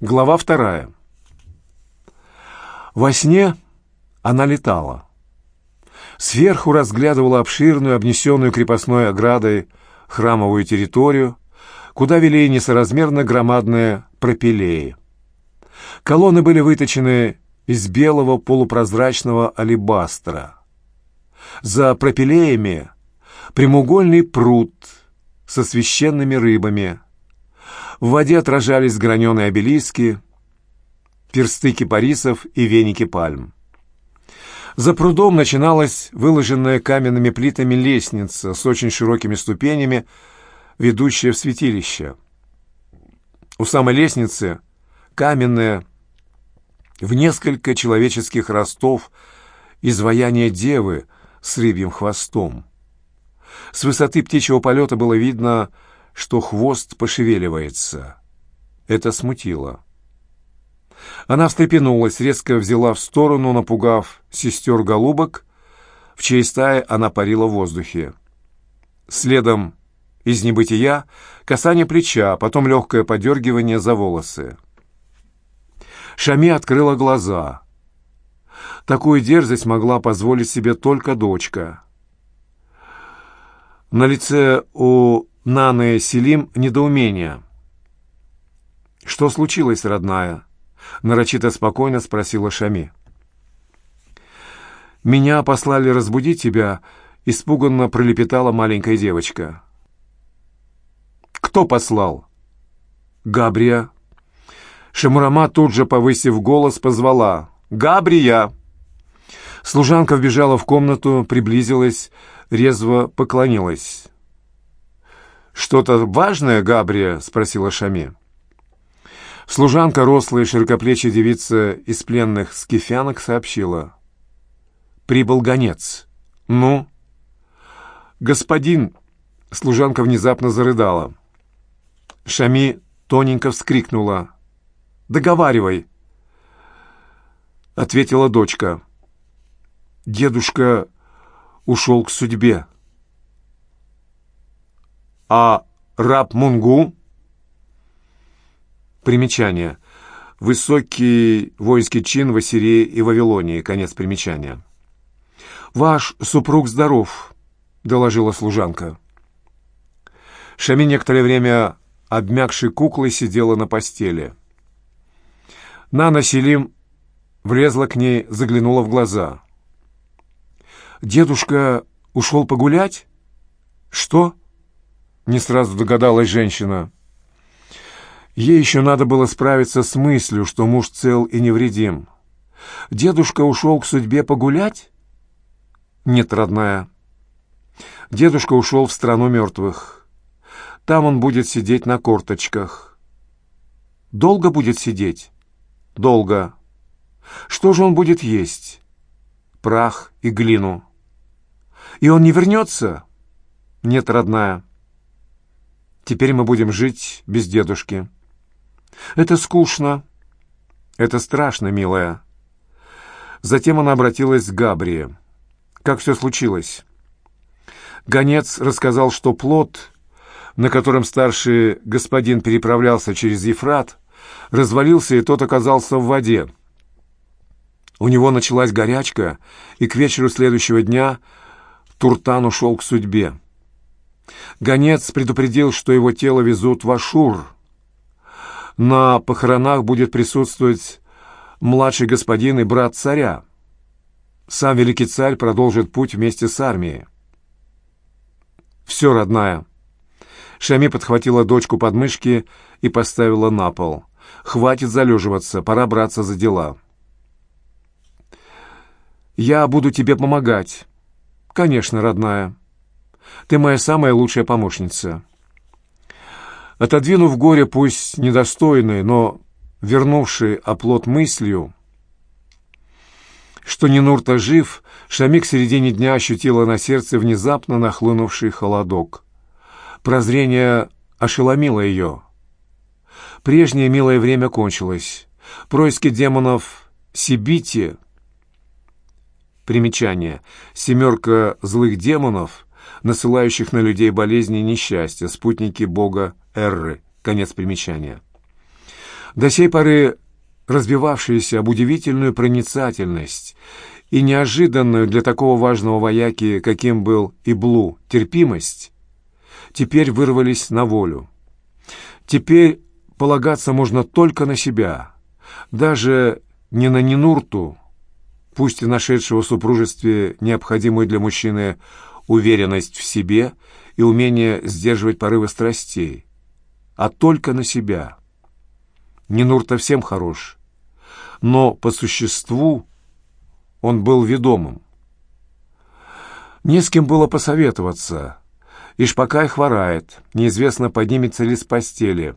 Глава вторая. Во сне она летала. Сверху разглядывала обширную, обнесенную крепостной оградой храмовую территорию, куда вели несоразмерно громадные пропилеи. Колонны были выточены из белого полупрозрачного алебастра. За пропилеями прямоугольный пруд со священными рыбами. В воде отражались граненые обелиски, персты кипарисов и веники пальм. За прудом начиналась выложенная каменными плитами лестница с очень широкими ступенями, ведущая в святилище. У самой лестницы каменная, в несколько человеческих ростов, изваяние девы с рыбьим хвостом. С высоты птичьего полета было видно, что хвост пошевеливается. Это смутило. Она встрепенулась, резко взяла в сторону, напугав сестер голубок, в чьей стае она парила в воздухе. Следом из небытия касание плеча, потом легкое подергивание за волосы. Шами открыла глаза. Такую дерзость могла позволить себе только дочка. На лице у Наны Селим недоумение. «Что случилось, родная?» — нарочито спокойно спросила Шами. «Меня послали разбудить тебя», — испуганно пролепетала маленькая девочка. «Кто послал?» «Габрия». Шамурама тут же, повысив голос, позвала. «Габрия!» Служанка вбежала в комнату, приблизилась, резво поклонилась. «Что-то важное, Габрия?» — спросила Шами. Служанка, рослая широкоплечья девица из пленных скифянок, сообщила. «Прибыл гонец». «Ну?» «Господин!» — служанка внезапно зарыдала. Шами тоненько вскрикнула. «Договаривай!» — ответила дочка. «Дедушка ушел к судьбе». «А раб Мунгу?» Примечание. Высокий воинский чин в Ассирии и Вавилонии. Конец примечания. «Ваш супруг здоров», — доложила служанка. Шами некоторое время обмякшей куклой сидела на постели. Нана Селим влезла к ней, заглянула в глаза. «Дедушка ушел погулять?» «Что?» — не сразу догадалась женщина. Ей еще надо было справиться с мыслью, что муж цел и невредим. Дедушка ушел к судьбе погулять? Нет, родная. Дедушка ушел в страну мертвых. Там он будет сидеть на корточках. Долго будет сидеть? Долго. Что же он будет есть? Прах и глину. И он не вернется? Нет, родная. Теперь мы будем жить без дедушки. «Это скучно. Это страшно, милая». Затем она обратилась к Габрии. «Как все случилось?» Гонец рассказал, что плод, на котором старший господин переправлялся через Ефрат, развалился, и тот оказался в воде. У него началась горячка, и к вечеру следующего дня Туртан ушел к судьбе. Гонец предупредил, что его тело везут в Ашур — на похоронах будет присутствовать младший господин и брат царя. Сам великий царь продолжит путь вместе с армией. «Все, родная». Шами подхватила дочку под мышки и поставила на пол. «Хватит залеживаться, пора браться за дела». «Я буду тебе помогать». «Конечно, родная. Ты моя самая лучшая помощница». Отодвинув горе, пусть недостойный, но вернувший оплот мыслью, что Нинурта жив, Шамик в середине дня ощутила на сердце внезапно нахлынувший холодок. Прозрение ошеломило ее. Прежнее милое время кончилось. Происки демонов Сибити. Примечание. Семерка злых демонов, насылающих на людей болезни и несчастья, спутники бога Эрры. Конец примечания. До сей поры разбивавшаяся об удивительную проницательность и неожиданную для такого важного вояки, каким был Иблу, терпимость, теперь вырвались на волю. Теперь полагаться можно только на себя, даже не на Нинурту, пусть и нашедшего в супружестве необходимую для мужчины уверенность в себе и умение сдерживать порывы страстей, а только на себя. Нинурта всем хорош, но по существу он был ведомым. Не с кем было посоветоваться. Ишпакай хворает, неизвестно, поднимется ли с постели.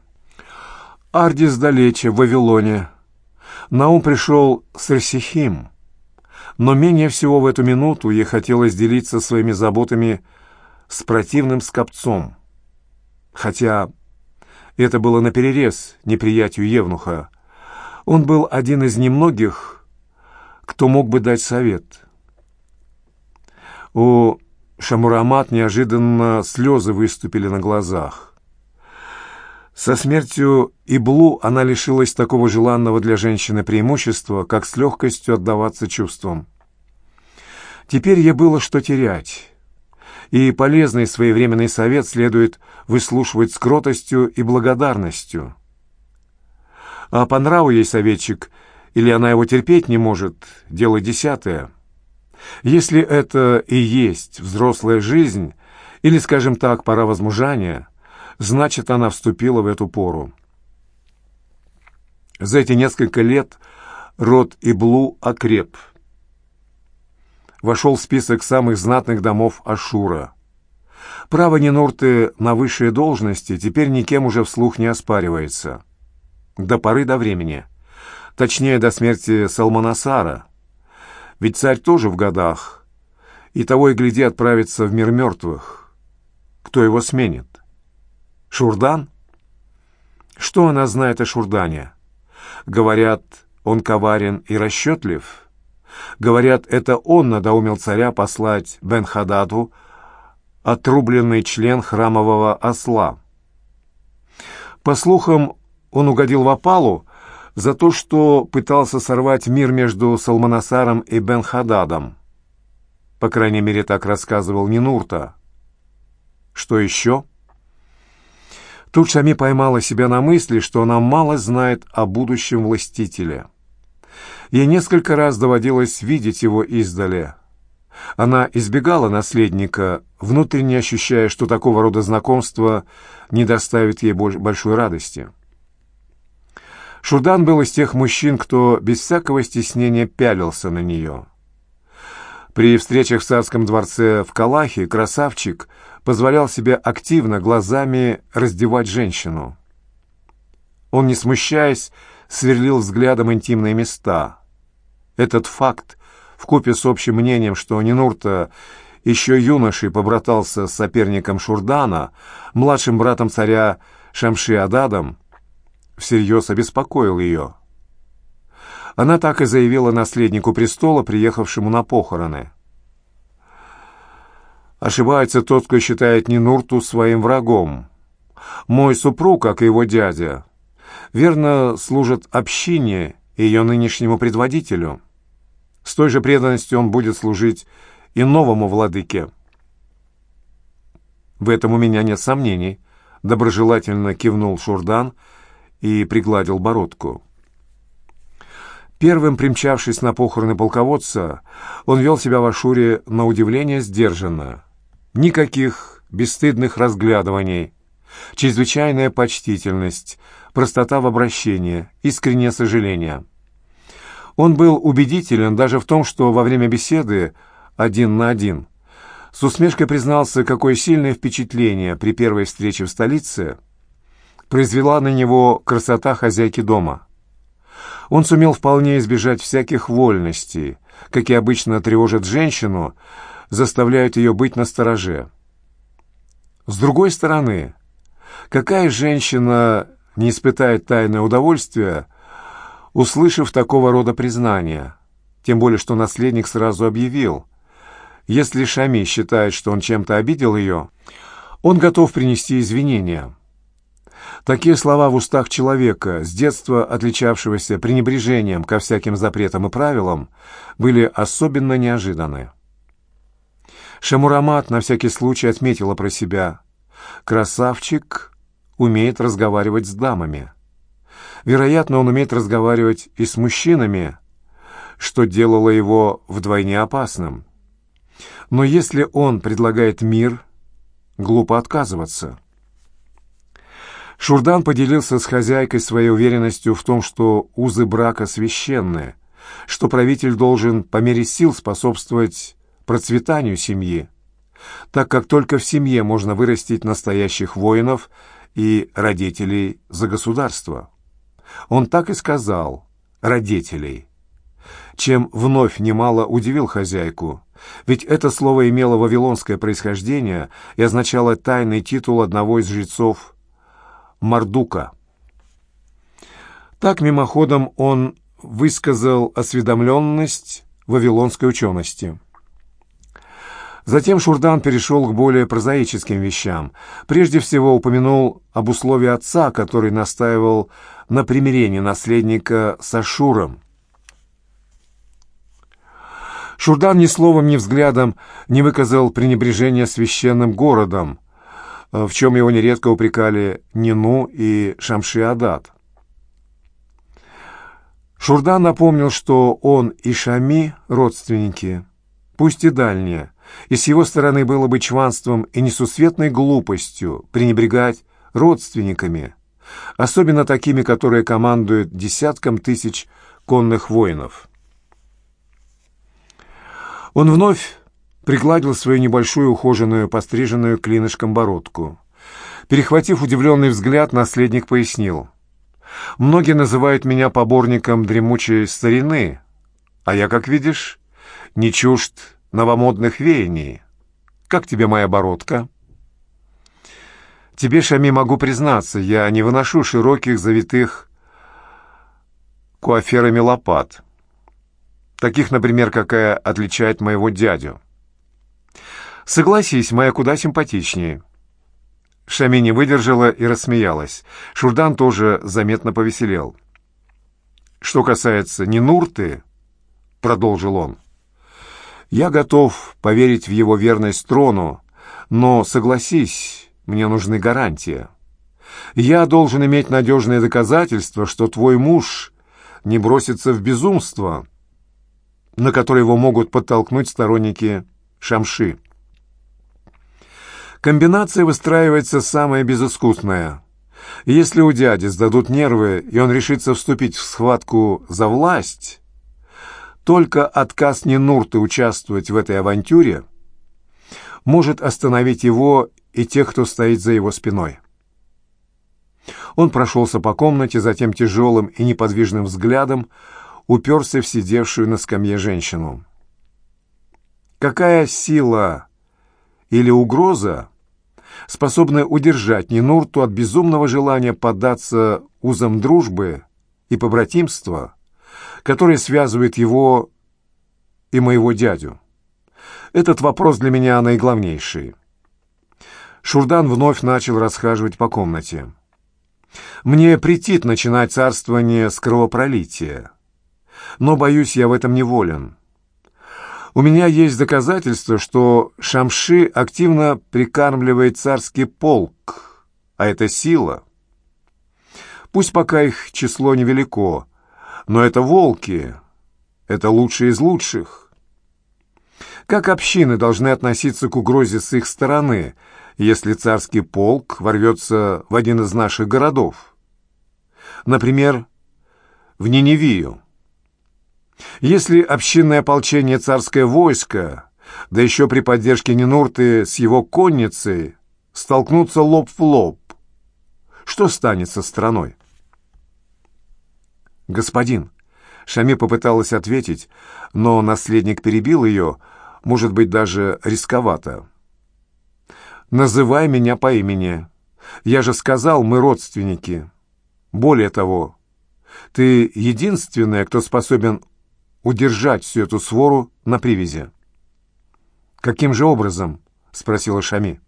Ардис далече, в Вавилоне. На ум пришел Сарсихим. Но менее всего в эту минуту ей хотелось делиться своими заботами с противным скопцом. Хотя это было наперерез неприятию Евнуха. Он был один из немногих, кто мог бы дать совет. У Шамурамат неожиданно слезы выступили на глазах. Со смертью Иблу она лишилась такого желанного для женщины преимущества, как с легкостью отдаваться чувствам. Теперь ей было что терять, и полезный своевременный совет следует выслушивать с кротостью и благодарностью. А по нраву ей советчик – или она его терпеть не может, дело десятое. Если это и есть взрослая жизнь, или, скажем так, пора возмужания, значит, она вступила в эту пору. За эти несколько лет род Иблу окреп. Вошел в список самых знатных домов Ашура. Право Нинурты на высшие должности теперь никем уже вслух не оспаривается. До поры до времени – Точнее, до смерти Салманасара. Ведь царь тоже в годах. И того и гляди отправится в мир мертвых. Кто его сменит? Шурдан? Что она знает о Шурдане? Говорят, он коварен и расчетлив. Говорят, это он надоумил царя послать Бен-Хададу отрубленный член храмового осла. По слухам, он угодил в опалу, за то, что пытался сорвать мир между Салманасаром и Бен-Хададом. По крайней мере, так рассказывал Нинурта. Что еще? Тут Шами поймала себя на мысли, что она мало знает о будущем властителе. Ей несколько раз доводилось видеть его издали. Она избегала наследника, внутренне ощущая, что такого рода знакомство не доставит ей большой радости. Шурдан был из тех мужчин, кто без всякого стеснения пялился на нее. При встречах в царском дворце в Калахе красавчик позволял себе активно глазами раздевать женщину. Он, не смущаясь, сверлил взглядом интимные места. Этот факт, вкупе с общим мнением, что Нинурта еще юношей побратался с соперником Шурдана, младшим братом царя Шамши-Ададом, всерьез обеспокоил ее. Она так и заявила наследнику престола, приехавшему на похороны. Ошибается тот, кто считает Нинурту своим врагом. Мой супруг, как и его дядя, верно служит общине и ее нынешнему предводителю. С той же преданностью он будет служить и новому владыке. В этом у меня нет сомнений, доброжелательно кивнул Шурдан, — и пригладил бородку. Первым примчавшись на похороны полководца, он вел себя в Ашуре на удивление сдержанно. Никаких бесстыдных разглядываний, чрезвычайная почтительность, простота в обращении, искреннее сожаление. Он был убедителен даже в том, что во время беседы один на один с усмешкой признался, какое сильное впечатление при первой встрече в столице – произвела на него красота хозяйки дома. Он сумел вполне избежать всяких вольностей, какие обычно тревожат женщину, заставляют ее быть настороже. С другой стороны, какая женщина не испытает тайное удовольствие, услышав такого рода признания, тем более что наследник сразу объявил, если Шами считает, что он чем-то обидел ее, он готов принести извинения. Такие слова в устах человека, с детства отличавшегося пренебрежением ко всяким запретам и правилам, были особенно неожиданны. Шамурамат на всякий случай отметила про себя. «Красавчик умеет разговаривать с дамами. Вероятно, он умеет разговаривать и с мужчинами, что делало его вдвойне опасным. Но если он предлагает мир, глупо отказываться». Шурдан поделился с хозяйкой своей уверенностью в том, что узы брака священные, что правитель должен по мере сил способствовать процветанию семьи, так как только в семье можно вырастить настоящих воинов и родителей за государство. Он так и сказал «родителей», чем вновь немало удивил хозяйку, ведь это слово имело вавилонское происхождение и означало тайный титул одного из жрецов Мардука. Так мимоходом он высказал осведомленность вавилонской учености. Затем Шурдан перешел к более прозаическим вещам. Прежде всего упомянул об условии отца, который настаивал на примирении наследника с Ашуром. Шурдан ни словом, ни взглядом не выказал пренебрежения священным городом, в чем его нередко упрекали Нину и Шамши-Адат. Шурдан напомнил, что он и Шами — родственники, пусть и дальние, и с его стороны было бы чванством и несусветной глупостью пренебрегать родственниками, особенно такими, которые командуют десятком тысяч конных воинов. Он вновь пригладил свою небольшую ухоженную, постриженную клинышком бородку. Перехватив удивленный взгляд, наследник пояснил. «Многие называют меня поборником дремучей старины, а я, как видишь, не чужд новомодных веяний. Как тебе моя бородка?» «Тебе, Шами, могу признаться, я не выношу широких, завитых куаферами лопат, таких, например, какая отличает моего дядю». Согласись, моя куда симпатичнее». Шами не выдержала и рассмеялась. Шурдан тоже заметно повеселел. «Что касается Нинурты, — продолжил он, — я готов поверить в его верность трону, но, согласись, мне нужны гарантии. Я должен иметь надежные доказательства, что твой муж не бросится в безумство, на которое его могут подтолкнуть сторонники Шамши. Комбинация выстраивается самая безыскусная. Если у дяди сдадут нервы, и он решится вступить в схватку за власть, только отказ Нинурты участвовать в этой авантюре может остановить его и тех, кто стоит за его спиной. Он прошелся по комнате, затем тяжелым и неподвижным взглядом уперся в сидевшую на скамье женщину. Какая сила или угроза способная удержать Нинурту от безумного желания поддаться узам дружбы и побратимства, которые связывают его и моего дядю. Этот вопрос для меня наиглавнейший. Шурдан вновь начал расхаживать по комнате. «Мне претит начинать царствование с кровопролития, но, боюсь, я в этом неволен». У меня есть доказательства, что Шамши активно прикармливает царский полк, а это сила. Пусть пока их число невелико, но это волки, это лучшие из лучших. Как общины должны относиться к угрозе с их стороны, если царский полк ворвется в один из наших городов? Например, в Ниневию. Если общинное ополчение царское войско, да еще при поддержке Нинурты с его конницей, столкнутся лоб в лоб, что станет со страной? «Господин», — Шами попыталась ответить, но наследник перебил ее, может быть, даже рисковато. «Называй меня по имени. Я же сказал, мы родственники. Более того, ты единственная, кто способен удержать всю эту свору на привязи. «Каким же образом?» — спросила Шами.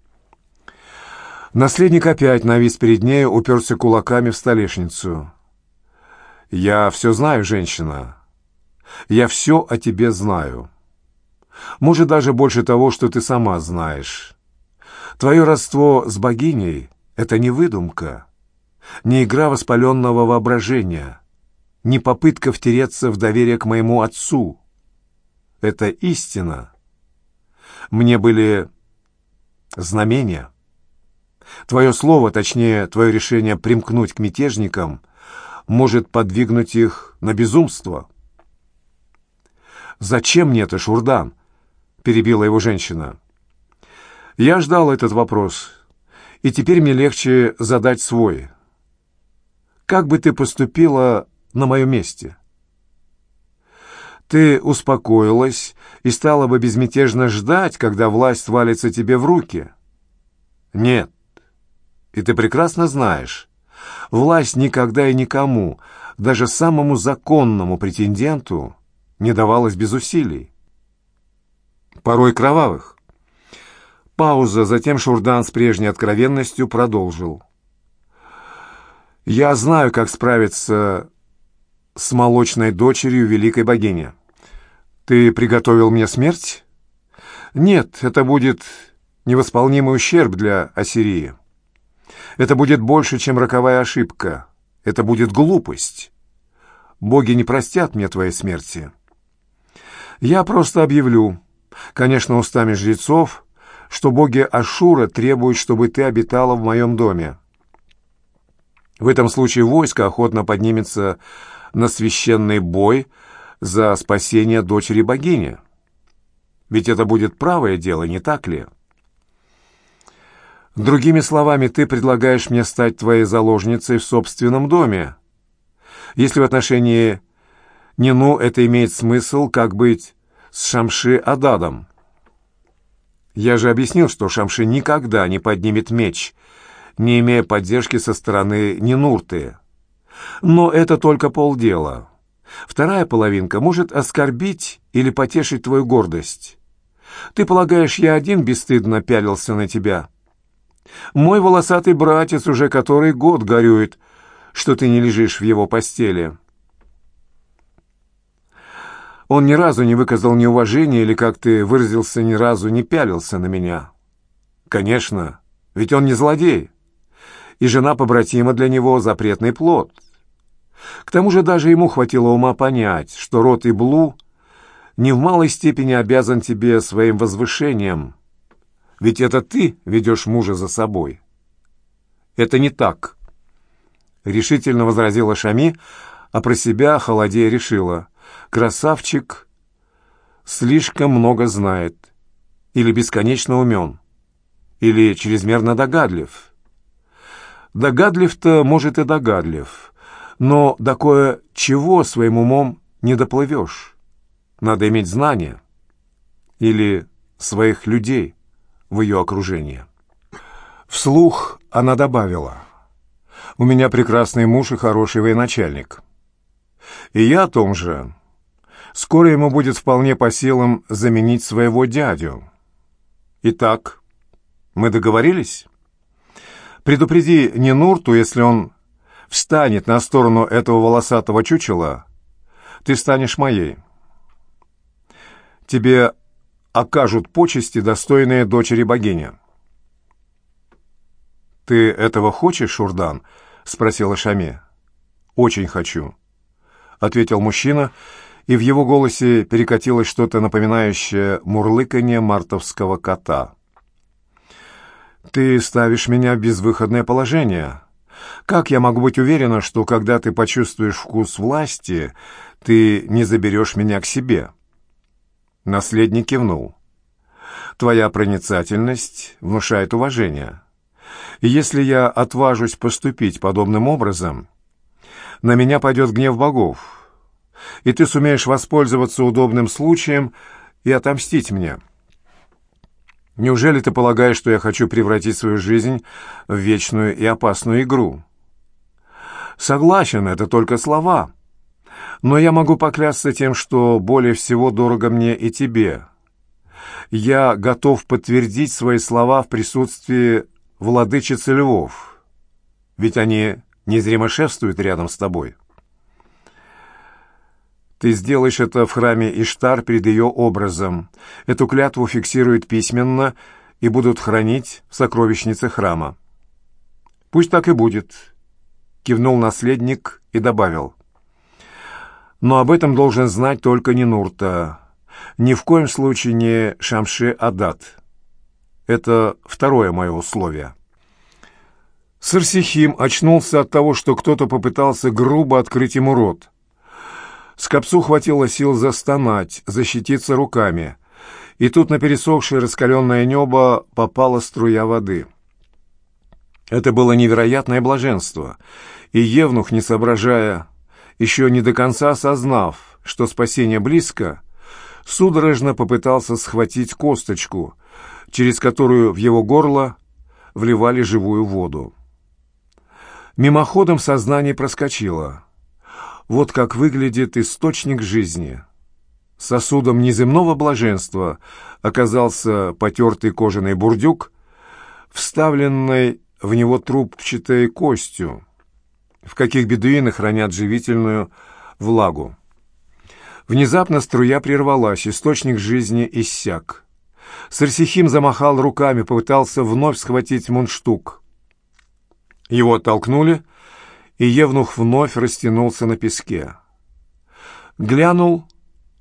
Наследник опять навис перед ней, уперся кулаками в столешницу. «Я все знаю, женщина. Я все о тебе знаю. Может, даже больше того, что ты сама знаешь. Твое родство с богиней — это не выдумка, не игра воспаленного воображения, не попытка втереться в доверие к моему отцу. Это истина. Мне были знамения. Твое слово, точнее, твое решение примкнуть к мятежникам, может подвигнуть их на безумство. «Зачем мне это, Шурдан?» — перебила его женщина. Я ждал этот вопрос, и теперь мне легче задать свой. Как бы ты поступила на моем месте? Ты успокоилась и стала бы безмятежно ждать, когда власть валится тебе в руки? Нет. И ты прекрасно знаешь, власть никогда и никому, даже самому законному претенденту, не давалась без усилий. Порой кровавых. Пауза, затем Шурдан с прежней откровенностью продолжил. «Я знаю, как справиться с молочной дочерью великой богини. Ты приготовил мне смерть? Нет, это будет невосполнимый ущерб для Ассирии. Это будет больше, чем роковая ошибка. Это будет глупость. Боги не простят мне твоей смерти. Я просто объявлю, конечно, устами жрецов, что боги Ашура требуют, чтобы ты обитала в моем доме. В этом случае войско охотно поднимется на священный бой за спасение дочери богини. Ведь это будет правое дело, не так ли?» Другими словами, ты предлагаешь мне стать твоей заложницей в собственном доме. Если в отношении Нину это имеет смысл, как быть с Шамши Ададом? Я же объяснил, что Шамши никогда не поднимет меч, не имея поддержки со стороны Нинурты. Но это только полдела. Вторая половинка может оскорбить или потешить твою гордость. Ты полагаешь, я один бесстыдно пялился на тебя?» Мой волосатый братец уже который год горюет, что ты не лежишь в его постели. Он ни разу не выказал неуважения или, как ты выразился, ни разу не пялился на меня. Конечно, ведь он не злодей, и жена побратима для него запретный плод. К тому же даже ему хватило ума понять, что род Иблу не в малой степени обязан тебе своим возвышением — ведь это ты ведешь мужа за собой. Это не так. Решительно возразила Шами, а про себя, холодея, решила. Красавчик слишком много знает. Или бесконечно умен. Или чрезмерно догадлив. Догадлив-то, может, и догадлив. Но до кое-чего своим умом не доплывешь. Надо иметь знания. Или своих людей в ее окружении. Вслух она добавила, «У меня прекрасный муж и хороший военачальник. И я о том же. Скоро ему будет вполне по силам заменить своего дядю. Итак, мы договорились? Предупреди Нинурту, если он встанет на сторону этого волосатого чучела, ты станешь моей. Тебе окажут почести, достойные дочери богини. «Ты этого хочешь, Шурдан?» — спросила Шаме. «Очень хочу», — ответил мужчина, и в его голосе перекатилось что-то напоминающее мурлыканье мартовского кота. «Ты ставишь меня в безвыходное положение. Как я могу быть уверена, что когда ты почувствуешь вкус власти, ты не заберешь меня к себе?» Наследник кивнул. «Твоя проницательность внушает уважение. Если я отважусь поступить подобным образом, на меня пойдет гнев богов, и ты сумеешь воспользоваться удобным случаем и отомстить мне. Неужели ты полагаешь, что я хочу превратить свою жизнь в вечную и опасную игру? Согласен, это только слова». Но я могу поклясться тем, что более всего дорого мне и тебе. Я готов подтвердить свои слова в присутствии владычицы львов, ведь они незримо шествуют рядом с тобой. Ты сделаешь это в храме Иштар перед ее образом. Эту клятву фиксируют письменно и будут хранить в сокровищнице храма. Пусть так и будет, кивнул наследник и добавил. Но об этом должен знать только Нинурта. Ни в коем случае не Шамши Адат. Это второе мое условие. Сарсихим очнулся от того, что кто-то попытался грубо открыть ему рот. Скопцу хватило сил застонать, защититься руками. И тут на пересохшее раскаленное небо попала струя воды. Это было невероятное блаженство, и Евнух, не соображая, еще не до конца осознав, что спасение близко, судорожно попытался схватить косточку, через которую в его горло вливали живую воду. Мимоходом сознание проскочило. Вот как выглядит источник жизни. Сосудом неземного блаженства оказался потертый кожаный бурдюк, вставленный в него трубчатой костью, в каких бедуины хранят живительную влагу. Внезапно струя прервалась, источник жизни иссяк. Сарсихим замахал руками, попытался вновь схватить мундштук. Его оттолкнули, и Евнух вновь растянулся на песке. Глянул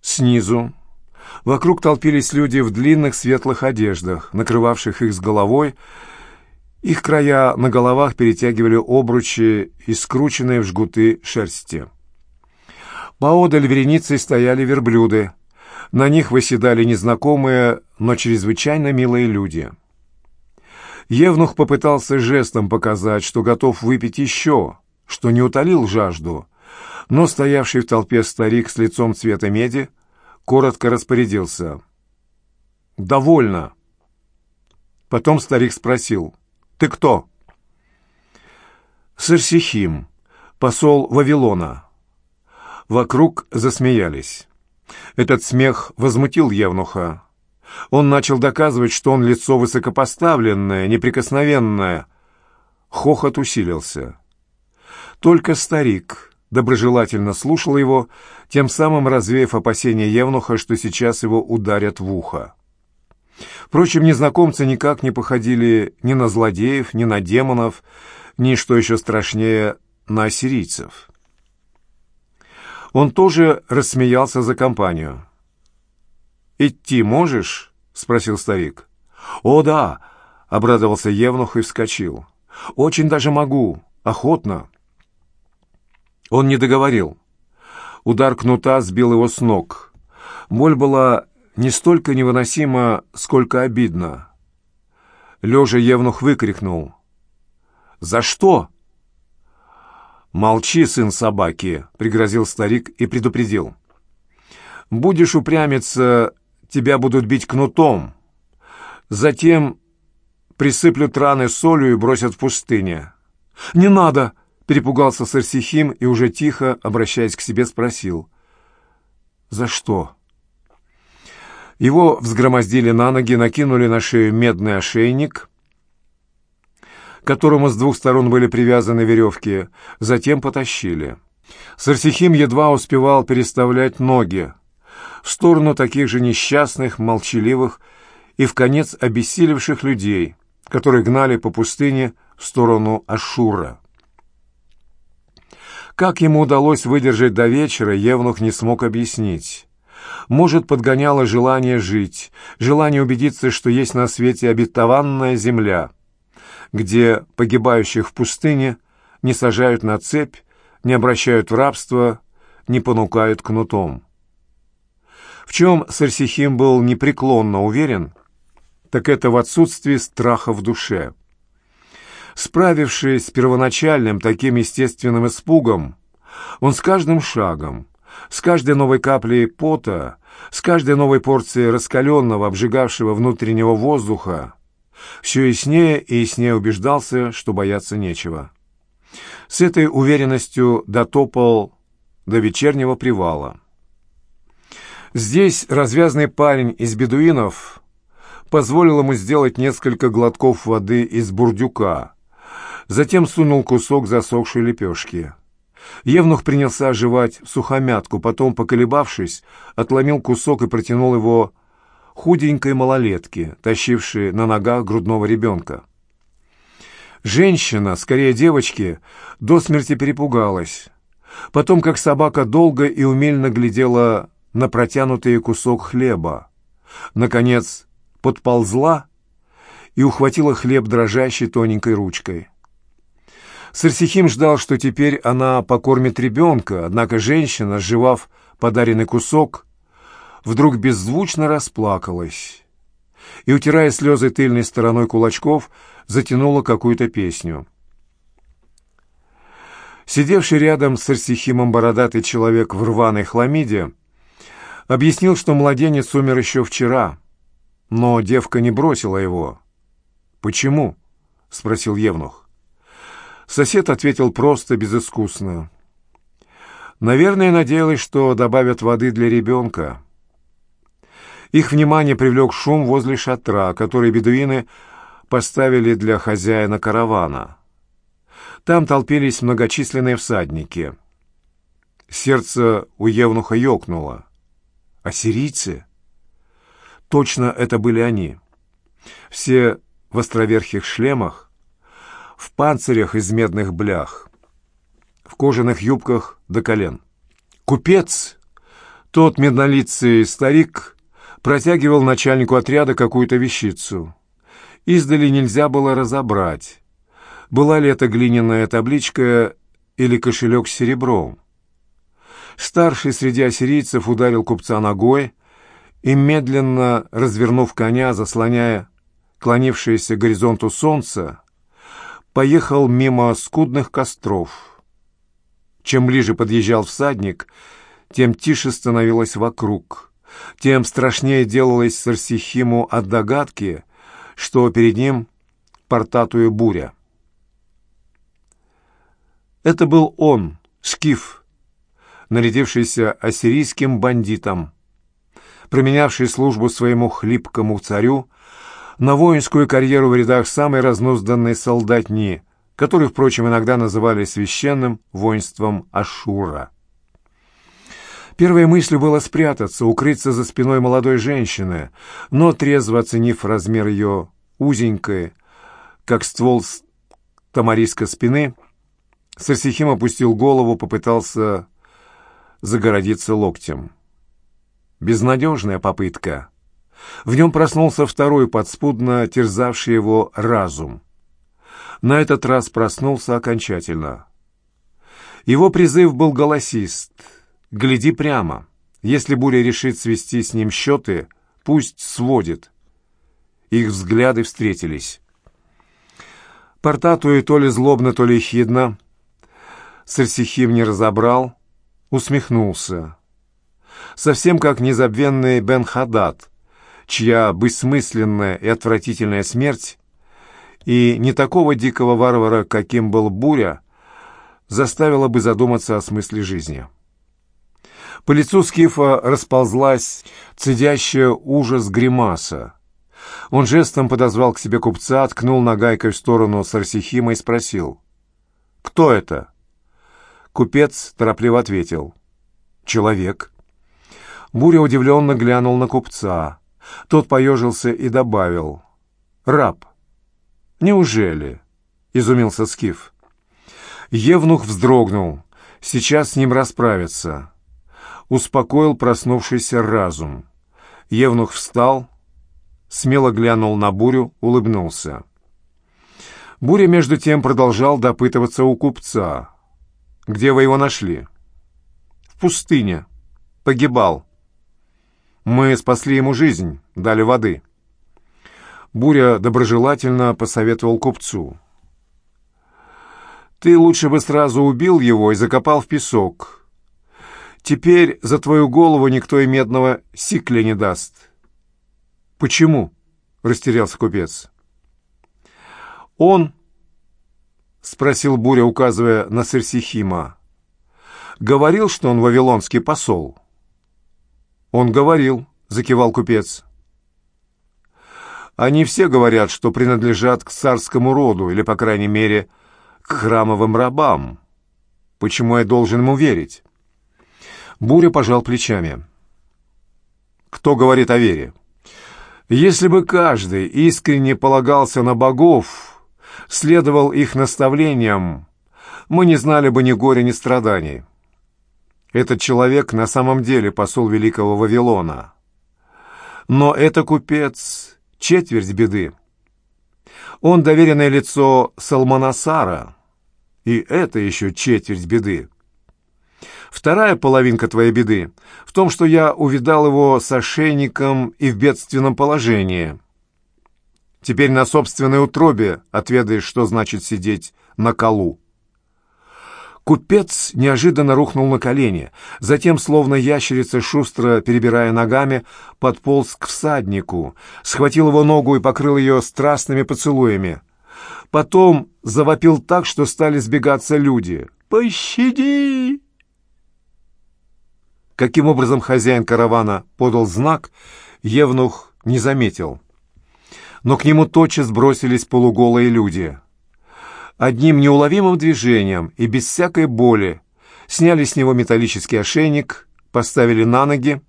снизу. Вокруг толпились люди в длинных светлых одеждах, накрывавших их с головой. Их края на головах перетягивали обручи и скрученные в жгуты шерсти. Поодаль вереницей стояли верблюды. На них выседали незнакомые, но чрезвычайно милые люди. Евнух попытался жестом показать, что готов выпить еще, что не утолил жажду, но стоявший в толпе старик с лицом цвета меди коротко распорядился. «Довольно!» Потом старик спросил. «Ты кто?» «Сарсихим, посол Вавилона». Вокруг засмеялись. Этот смех возмутил Евнуха. Он начал доказывать, что он лицо высокопоставленное, неприкосновенное. Хохот усилился. Только старик доброжелательно слушал его, тем самым развеяв опасения Евнуха, что сейчас его ударят в ухо. Впрочем, незнакомцы никак не походили ни на злодеев, ни на демонов, ни, что еще страшнее, на ассирийцев. Он тоже рассмеялся за компанию. «Идти можешь?» — спросил старик. «О, да!» — обрадовался Евнух и вскочил. «Очень даже могу. Охотно». Он не договорил. Удар кнута сбил его с ног. Боль была не столько невыносима, сколько обидна. Лежа Евнух выкрикнул. «За что?» «Молчи, сын собаки!» — пригрозил старик и предупредил. «Будешь упрямиться, тебя будут бить кнутом. Затем присыплют раны солью и бросят в пустыне». «Не надо!» Перепугался Сарсихим и уже тихо, обращаясь к себе, спросил. «За что?» Его взгромоздили на ноги, накинули на шею медный ошейник, которому с двух сторон были привязаны веревки, затем потащили. Сарсихим едва успевал переставлять ноги в сторону таких же несчастных, молчаливых и в конец обессилевших людей, которые гнали по пустыне в сторону Ашура. Как ему удалось выдержать до вечера, Евнух не смог объяснить. Может, подгоняло желание жить, желание убедиться, что есть на свете обетованная земля, где погибающих в пустыне не сажают на цепь, не обращают в рабство, не понукают кнутом. В чем Сарсихим был непреклонно уверен, так это в отсутствии страха в душе. Справившись с первоначальным таким естественным испугом, он с каждым шагом, с каждой новой каплей пота, с каждой новой порцией раскаленного, обжигавшего внутреннего воздуха, все яснее и яснее убеждался, что бояться нечего. С этой уверенностью дотопал до вечернего привала. Здесь развязный парень из бедуинов позволил ему сделать несколько глотков воды из бурдюка, затем сунул кусок засохшей лепешки. Евнух принялся оживать сухомятку, потом, поколебавшись, отломил кусок и протянул его худенькой малолетке, тащившей на ногах грудного ребенка. Женщина, скорее девочки, до смерти перепугалась. Потом, как собака, долго и умельно глядела на протянутый кусок хлеба. Наконец, подползла и ухватила хлеб дрожащей тоненькой ручкой. Сарсихим ждал, что теперь она покормит ребенка, однако женщина, сживав подаренный кусок, вдруг беззвучно расплакалась и, утирая слезы тыльной стороной кулачков, затянула какую-то песню. Сидевший рядом с Арсихимом бородатый человек в рваной хламиде объяснил, что младенец умер еще вчера, но девка не бросила его. «Почему?» — спросил Евнух. Сосед ответил просто, безыскусно. «Наверное, надеялась, что добавят воды для ребенка». Их внимание привлек шум возле шатра, который бедуины поставили для хозяина каравана. Там толпились многочисленные всадники. Сердце у Евнуха ёкнуло. Ассирийцы? Точно это были они. Все в островерхих шлемах, в панцирях из медных блях, в кожаных юбках до колен. Купец, тот меднолицый старик, протягивал начальнику отряда какую-то вещицу. Издали нельзя было разобрать, была ли это глиняная табличка или кошелек с серебром. Старший среди ассирийцев ударил купца ногой и, медленно развернув коня, заслоняя клонившееся к горизонту солнце, поехал мимо скудных костров. Чем ближе подъезжал всадник, тем тише становилось вокруг, тем страшнее делалось Сарсихиму от догадки, что перед ним портатуя буря. Это был он, Скиф, нарядившийся ассирийским бандитом, променявший службу своему хлипкому царю на воинскую карьеру в рядах самой разнузданной солдатни, которую, впрочем, иногда называли священным воинством Ашура. Первой мыслью было спрятаться, укрыться за спиной молодой женщины, но, трезво оценив размер ее узенькой, как ствол тамариска спины, Сарсихим опустил голову, попытался загородиться локтем. Безнадежная попытка. В нем проснулся второй, подспудно терзавший его разум. На этот раз проснулся окончательно. Его призыв был голосист. «Гляди прямо. Если буря решит свести с ним счеты, пусть сводит». Их взгляды встретились. Портатуя то ли злобно, то ли хидно, Сарсихим не разобрал, усмехнулся. Совсем как незабвенный Бен Хадад, чья бессмысленная и отвратительная смерть и не такого дикого варвара, каким был Буря, заставила бы задуматься о смысле жизни. По лицу Скифа расползлась цедящая ужас гримаса. Он жестом подозвал к себе купца, ткнул нагайкой в сторону Сарсихима и спросил. «Кто это?» Купец торопливо ответил. «Человек». Буря удивленно глянул на купца. Тот поежился и добавил. «Раб». «Неужели?» — изумился Скиф. Евнух вздрогнул. Сейчас с ним расправиться. Успокоил проснувшийся разум. Евнух встал, смело глянул на Бурю, улыбнулся. Буря, между тем, продолжал допытываться у купца. «Где вы его нашли?» «В пустыне. Погибал. Мы спасли ему жизнь, дали воды». Буря доброжелательно посоветовал купцу. «Ты лучше бы сразу убил его и закопал в песок. Теперь за твою голову никто и медного сикля не даст». «Почему?» — растерялся купец. «Он — спросил Буря, указывая на Серсихима. «Говорил, что он вавилонский посол?» «Он говорил», — закивал купец. Они все говорят, что принадлежат к царскому роду, или, по крайней мере, к храмовым рабам. Почему я должен ему верить?» Буря пожал плечами. «Кто говорит о вере?» «Если бы каждый искренне полагался на богов, следовал их наставлениям, мы не знали бы ни горя, ни страданий. Этот человек на самом деле посол Великого Вавилона. Но это купец — четверть беды. Он доверенное лицо Салманасара, и это еще четверть беды. Вторая половинка твоей беды в том, что я увидал его с ошейником и в бедственном положении. Теперь на собственной утробе отведаешь, что значит сидеть на колу. Купец неожиданно рухнул на колени, затем, словно ящерица, шустро перебирая ногами, подполз к всаднику, схватил его ногу и покрыл ее страстными поцелуями. Потом завопил так, что стали сбегаться люди. «Пощади!» Каким образом хозяин каравана подал знак, Евнух не заметил. Но к нему тотчас бросились полуголые люди — одним неуловимым движением и без всякой боли сняли с него металлический ошейник, поставили на ноги,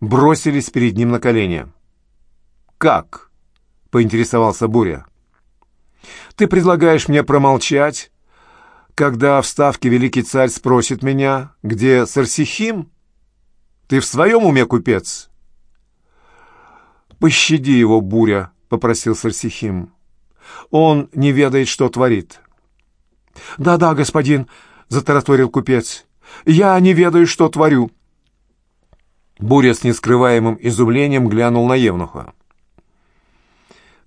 бросились перед ним на колени. «Как?» — поинтересовался Буря. «Ты предлагаешь мне промолчать, когда в ставке великий царь спросит меня, где Сарсихим? Ты в своем уме, купец?» «Пощади его, Буря», — попросил Сарсихим. Он не ведает, что творит. «Да-да, господин», — затараторил купец, — «я не ведаю, что творю». Буря с нескрываемым изумлением глянул на Евнуха.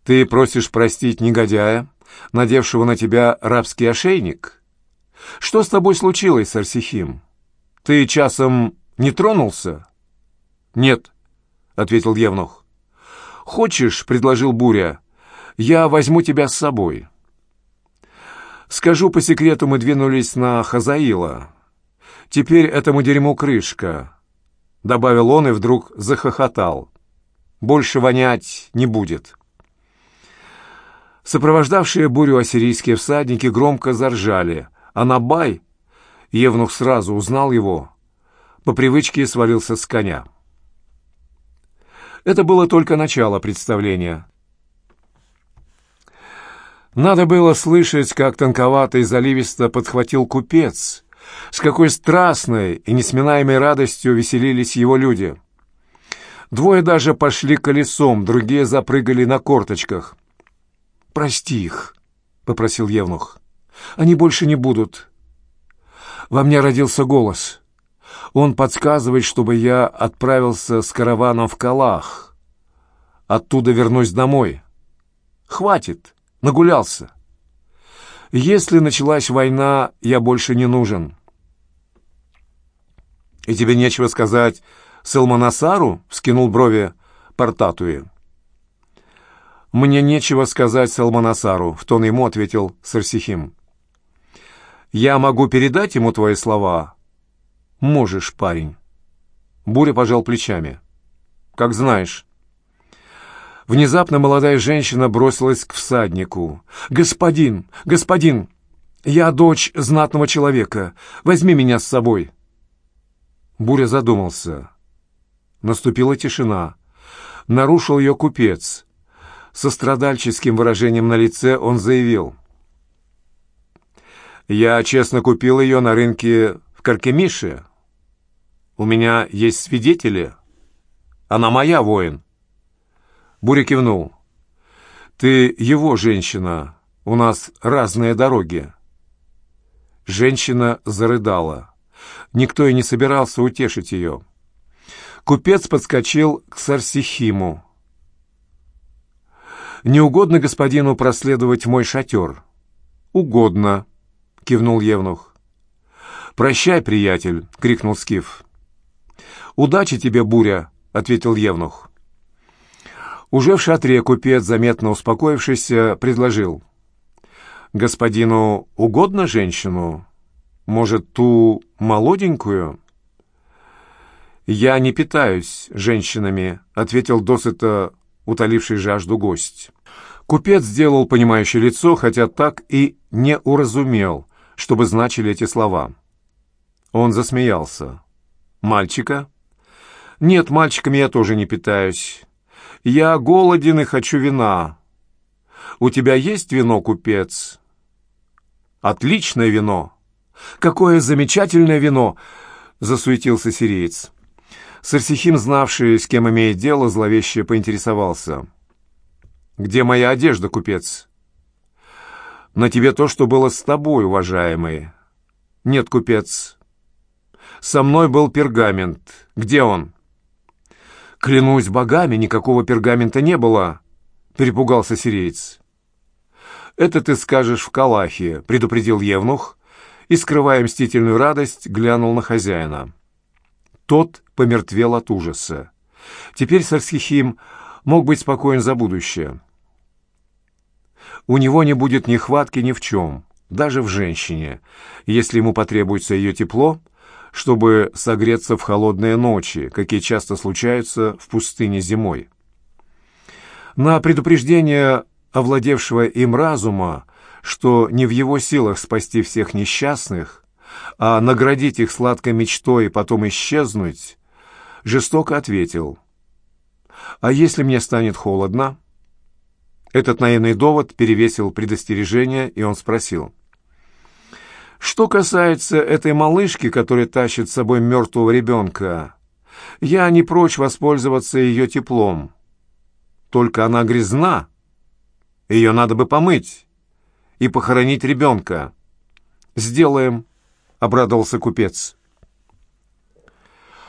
«Ты просишь простить негодяя, надевшего на тебя рабский ошейник? Что с тобой случилось, Сарсихим? Ты часом не тронулся?» «Нет», — ответил Евнух. «Хочешь, — предложил Буря, я возьму тебя с собой. Скажу по секрету, мы двинулись на Хазаила. Теперь этому дерьму крышка. Добавил он и вдруг захохотал. Больше вонять не будет. Сопровождавшие бурю ассирийские всадники громко заржали, а Набай, Евнух сразу узнал его, по привычке свалился с коня. Это было только начало представления. Надо было слышать, как тонковато и заливисто подхватил купец, с какой страстной и несминаемой радостью веселились его люди. Двое даже пошли колесом, другие запрыгали на корточках. «Прости их», — попросил Евнух. «Они больше не будут». Во мне родился голос. Он подсказывает, чтобы я отправился с караваном в Калах. Оттуда вернусь домой. Хватит. Нагулялся. Если началась война, я больше не нужен. И тебе нечего сказать Салманасару? Вскинул брови Портатуи. Мне нечего сказать Салманасару, в тон ему ответил Сарсихим. Я могу передать ему твои слова? Можешь, парень. Буря пожал плечами. Как знаешь. Внезапно молодая женщина бросилась к всаднику. «Господин! Господин! Я дочь знатного человека. Возьми меня с собой!» Буря задумался. Наступила тишина. Нарушил ее купец. Со страдальческим выражением на лице он заявил. «Я честно купил ее на рынке в Каркемише. У меня есть свидетели. Она моя, воин. Буря кивнул. «Ты его женщина. У нас разные дороги». Женщина зарыдала. Никто и не собирался утешить ее. Купец подскочил к Сарсихиму. «Не угодно господину проследовать мой шатер?» «Угодно», — кивнул Евнух. «Прощай, приятель!» — крикнул Скиф. «Удачи тебе, буря!» — ответил Евнух. Уже в шатре купец, заметно успокоившийся, предложил. «Господину угодно женщину? Может, ту молоденькую?» «Я не питаюсь женщинами», — ответил досыта утоливший жажду гость. Купец сделал понимающее лицо, хотя так и не уразумел, чтобы значили эти слова. Он засмеялся. «Мальчика?» «Нет, мальчиками я тоже не питаюсь. Я голоден и хочу вина. У тебя есть вино, купец?» «Отличное вино!» «Какое замечательное вино!» — засуетился сириец. Сарсихим, знавший, с кем имеет дело, зловеще поинтересовался. «Где моя одежда, купец?» «На тебе то, что было с тобой, уважаемый». «Нет, купец. Со мной был пергамент. Где он?» «Клянусь богами, никакого пергамента не было», — перепугался сириец. «Это ты скажешь в Калахе», — предупредил Евнух, и, скрывая мстительную радость, глянул на хозяина. Тот помертвел от ужаса. Теперь Сарсхихим мог быть спокоен за будущее. У него не будет нехватки ни в чем, даже в женщине, если ему потребуется ее тепло, чтобы согреться в холодные ночи, какие часто случаются в пустыне зимой. На предупреждение овладевшего им разума, что не в его силах спасти всех несчастных, а наградить их сладкой мечтой и потом исчезнуть, жестоко ответил, «А если мне станет холодно?» Этот наивный довод перевесил предостережение, и он спросил, «Что касается этой малышки, которая тащит с собой мертвого ребенка, я не прочь воспользоваться ее теплом. Только она грязна, ее надо бы помыть и похоронить ребенка. Сделаем» — обрадовался купец.